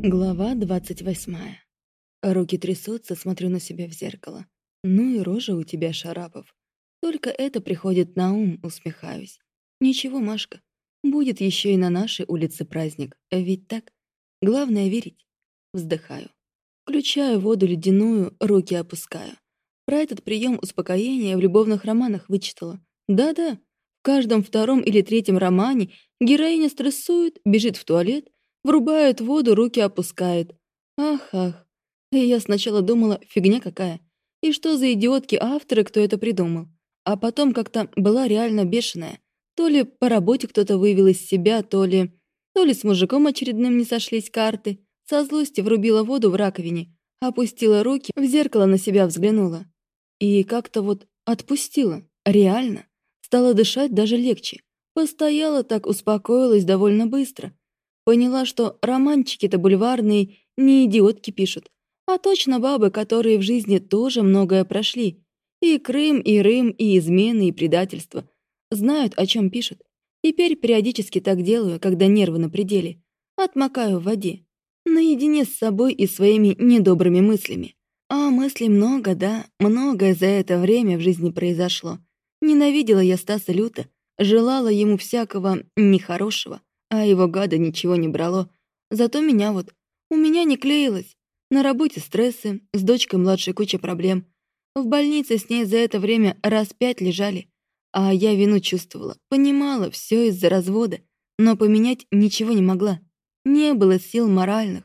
Глава двадцать восьмая. Руки трясутся, смотрю на себя в зеркало. Ну и рожа у тебя, Шарапов. Только это приходит на ум, усмехаюсь. Ничего, Машка, будет еще и на нашей улице праздник, ведь так? Главное — верить. Вздыхаю. Включаю воду ледяную, руки опускаю. Про этот прием успокоения в любовных романах вычитала. Да-да, в каждом втором или третьем романе героиня стрессует, бежит в туалет — Врубает воду, руки опускает. Ах-ах. И я сначала думала, фигня какая. И что за идиотки авторы, кто это придумал? А потом как-то была реально бешеная. То ли по работе кто-то вывел из себя, то ли... То ли с мужиком очередным не сошлись карты. Со злости врубила воду в раковине, опустила руки, в зеркало на себя взглянула. И как-то вот отпустила. Реально. Стала дышать даже легче. Постояла так, успокоилась довольно быстро. Поняла, что романчики-то бульварные не идиотки пишут, а точно бабы, которые в жизни тоже многое прошли. И Крым, и Рым, и измены, и предательство. Знают, о чем пишут. Теперь периодически так делаю, когда нервы на пределе. Отмокаю в воде. Наедине с собой и своими недобрыми мыслями. А мыслей много, да, многое за это время в жизни произошло. Ненавидела я Стаса люто, желала ему всякого нехорошего. А его гада ничего не брало. Зато меня вот... У меня не клеилось. На работе стрессы, с дочкой младшей куча проблем. В больнице с ней за это время раз пять лежали. А я вину чувствовала, понимала, все из-за развода, но поменять ничего не могла. Не было сил моральных.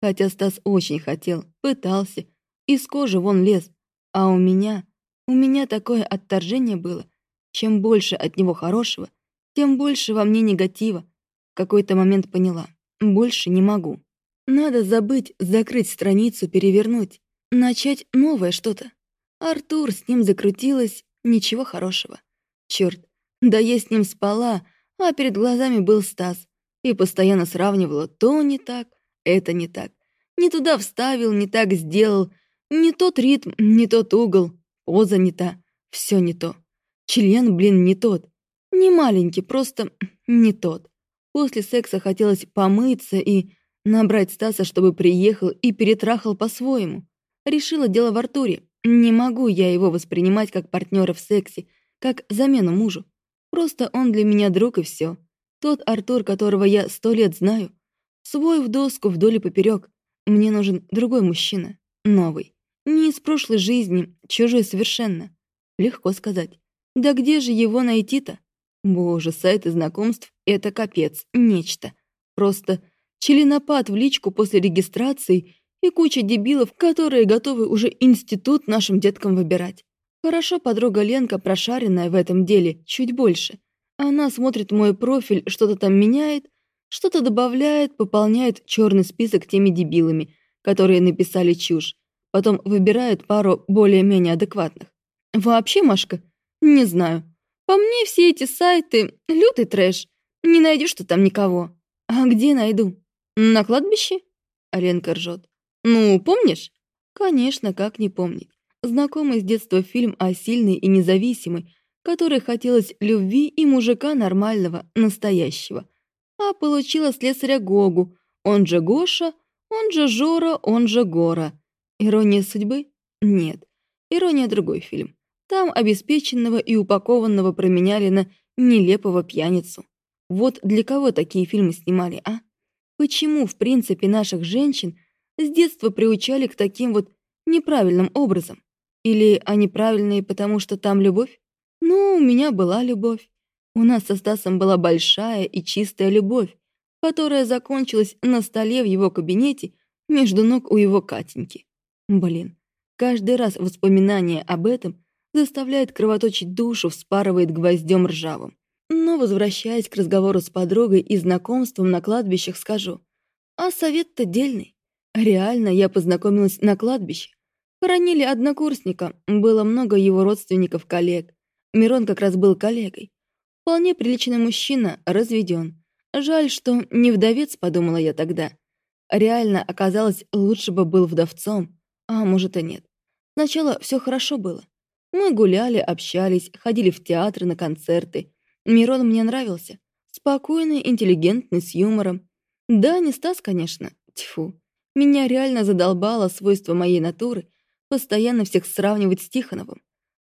Хотя Стас очень хотел, пытался, из кожи вон лез. А у меня... У меня такое отторжение было. Чем больше от него хорошего, тем больше во мне негатива, какой-то момент поняла. Больше не могу. Надо забыть, закрыть страницу, перевернуть. Начать новое что-то. Артур с ним закрутилась, ничего хорошего. Черт, да я с ним спала, а перед глазами был Стас. И постоянно сравнивала то не так, это не так. Не туда вставил, не так сделал. Не тот ритм, не тот угол. Поза не та. Все не то. Член, блин, не тот. Не маленький, просто не тот. После секса хотелось помыться и набрать Стаса, чтобы приехал и перетрахал по-своему. Решила дело в Артуре. Не могу я его воспринимать как партнера в сексе, как замену мужу. Просто он для меня друг и все. Тот Артур, которого я сто лет знаю. Свой в доску вдоль и поперек. Мне нужен другой мужчина. Новый. Не из прошлой жизни, чужой совершенно. Легко сказать. Да где же его найти-то? Боже, сайты знакомств — это капец, нечто. Просто членопад в личку после регистрации и куча дебилов, которые готовы уже институт нашим деткам выбирать. Хорошо подруга Ленка, прошаренная в этом деле, чуть больше. Она смотрит мой профиль, что-то там меняет, что-то добавляет, пополняет черный список теми дебилами, которые написали чушь. Потом выбирает пару более-менее адекватных. Вообще, Машка, не знаю. По мне все эти сайты — лютый трэш. Не найдешь ты там никого. А где найду? На кладбище? Аленка ржет. Ну, помнишь? Конечно, как не помнить. Знакомый с детства фильм о сильной и независимой, которой хотелось любви и мужика нормального, настоящего. А получила слесаря Гогу, он же Гоша, он же Жора, он же Гора. Ирония судьбы? Нет. Ирония другой фильм. Там обеспеченного и упакованного променяли на нелепого пьяницу. Вот для кого такие фильмы снимали, а? Почему, в принципе, наших женщин с детства приучали к таким вот неправильным образом? Или они правильные, потому что там любовь? Ну, у меня была любовь. У нас со Стасом была большая и чистая любовь, которая закончилась на столе в его кабинете между ног у его Катеньки. Блин, каждый раз воспоминание об этом заставляет кровоточить душу, вспарывает гвоздем ржавым. Но, возвращаясь к разговору с подругой и знакомством на кладбищах, скажу. А совет-то дельный. Реально, я познакомилась на кладбище. Хоронили однокурсника, было много его родственников-коллег. Мирон как раз был коллегой. Вполне приличный мужчина, разведен. Жаль, что не вдовец, подумала я тогда. Реально, оказалось, лучше бы был вдовцом. А может и нет. Сначала все хорошо было. Мы гуляли, общались, ходили в театры, на концерты. Мирон мне нравился. Спокойный, интеллигентный, с юмором. Да, не Стас, конечно. Тьфу, меня реально задолбало свойство моей натуры постоянно всех сравнивать с Тихоновым.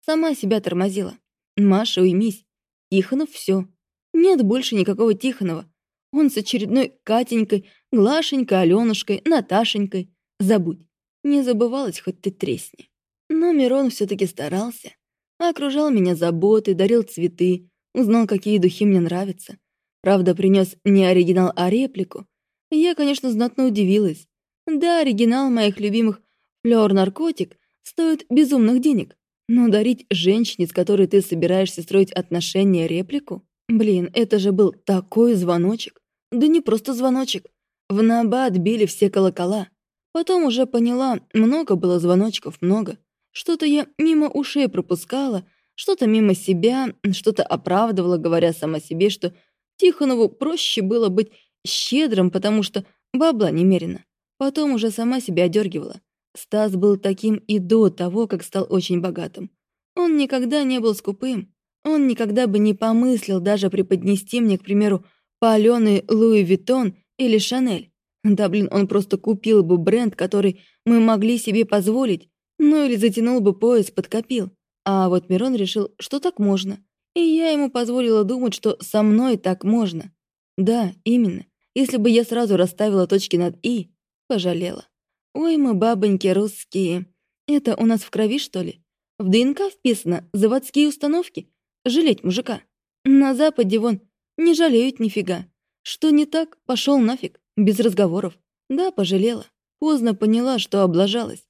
Сама себя тормозила. Маша, уймись. Тихонов все. Нет больше никакого Тихонова. Он с очередной Катенькой, Глашенькой, Аленушкой, Наташенькой. Забудь. Не забывалась, хоть ты тресни. Но Мирон все таки старался. Окружал меня заботой, дарил цветы, узнал, какие духи мне нравятся. Правда, принес не оригинал, а реплику. Я, конечно, знатно удивилась. Да, оригинал моих любимых «Флёр-наркотик» стоит безумных денег. Но дарить женщине, с которой ты собираешься строить отношения, реплику? Блин, это же был такой звоночек. Да не просто звоночек. В набат били все колокола. Потом уже поняла, много было звоночков, много. Что-то я мимо ушей пропускала, что-то мимо себя, что-то оправдывала, говоря сама себе, что Тихонову проще было быть щедрым, потому что бабла немерено. Потом уже сама себя одергивала. Стас был таким и до того, как стал очень богатым. Он никогда не был скупым. Он никогда бы не помыслил даже преподнести мне, к примеру, палёный Луи Виттон или Шанель. Да блин, он просто купил бы бренд, который мы могли себе позволить, ну или затянул бы пояс, подкопил. А вот Мирон решил, что так можно. И я ему позволила думать, что со мной так можно. Да, именно. Если бы я сразу расставила точки над «и», пожалела. Ой, мы бабоньки русские. Это у нас в крови, что ли? В ДНК вписано заводские установки. Жалеть мужика. На Западе вон не жалеют нифига. Что не так, пошел нафиг. Без разговоров. Да, пожалела. Поздно поняла, что облажалась.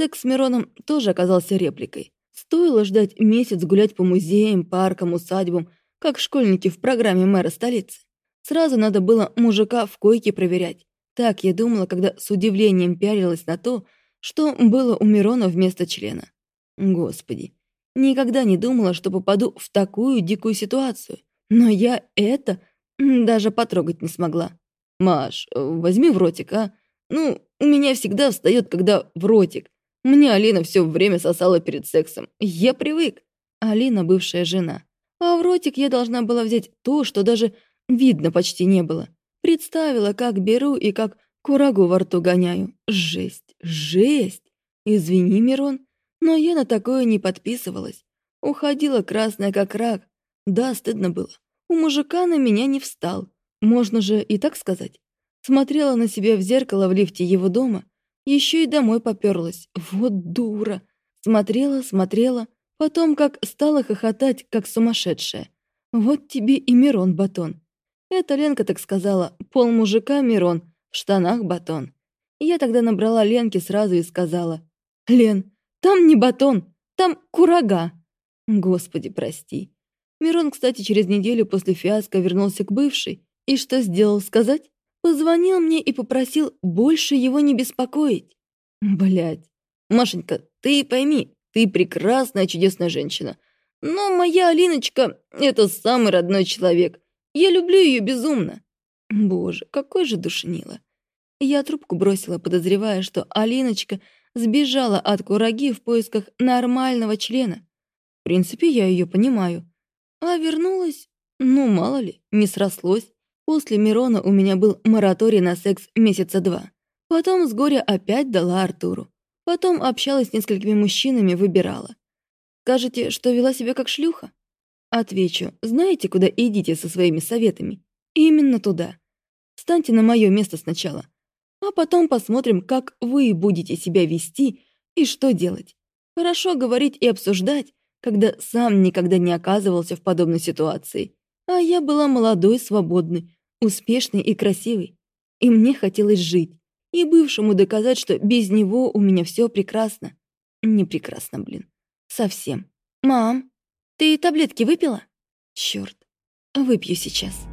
Секс с Мироном тоже оказался репликой. Стоило ждать месяц гулять по музеям, паркам, усадьбам, как школьники в программе мэра столицы. Сразу надо было мужика в койке проверять. Так я думала, когда с удивлением пялилась на то, что было у Мирона вместо члена. Господи, никогда не думала, что попаду в такую дикую ситуацию. Но я это даже потрогать не смогла. «Маш, возьми в ротик, а? Ну, у меня всегда встает, когда в ротик. Мне Алина все время сосала перед сексом. Я привык». Алина бывшая жена. А в ротик я должна была взять то, что даже видно почти не было. Представила, как беру и как курагу во рту гоняю. Жесть, жесть. Извини, Мирон, но я на такое не подписывалась. Уходила красная как рак. Да, стыдно было. У мужика на меня не встал. Можно же и так сказать. Смотрела на себя в зеркало в лифте его дома, еще и домой поперлась. Вот дура. Смотрела, смотрела, потом как стала хохотать, как сумасшедшая. Вот тебе и Мирон батон. Это Ленка так сказала, пол мужика Мирон, в штанах батон. Я тогда набрала Ленке сразу и сказала, «Лен, там не батон, там курага». Господи, прости. Мирон, кстати, через неделю после фиаско вернулся к бывшей, и что сделал сказать? Позвонил мне и попросил больше его не беспокоить. Блядь. Машенька, ты пойми, ты прекрасная, чудесная женщина. Но моя Алиночка — это самый родной человек. Я люблю ее безумно. Боже, какой же душнило. Я трубку бросила, подозревая, что Алиночка сбежала от кураги в поисках нормального члена. В принципе, я ее понимаю. А вернулась, ну, мало ли, не срослось. После Мирона у меня был мораторий на секс месяца два. Потом с горя опять дала Артуру. Потом общалась с несколькими мужчинами, выбирала. Скажете, что вела себя как шлюха? Отвечу, знаете, куда идите со своими советами? Именно туда. Встаньте на мое место сначала. А потом посмотрим, как вы будете себя вести и что делать. Хорошо говорить и обсуждать, когда сам никогда не оказывался в подобной ситуации. А я была молодой, свободной, успешный и красивый. И мне хотелось жить. И бывшему доказать, что без него у меня все прекрасно. Не прекрасно, блин. Совсем. Мам, ты таблетки выпила? Черт, выпью сейчас.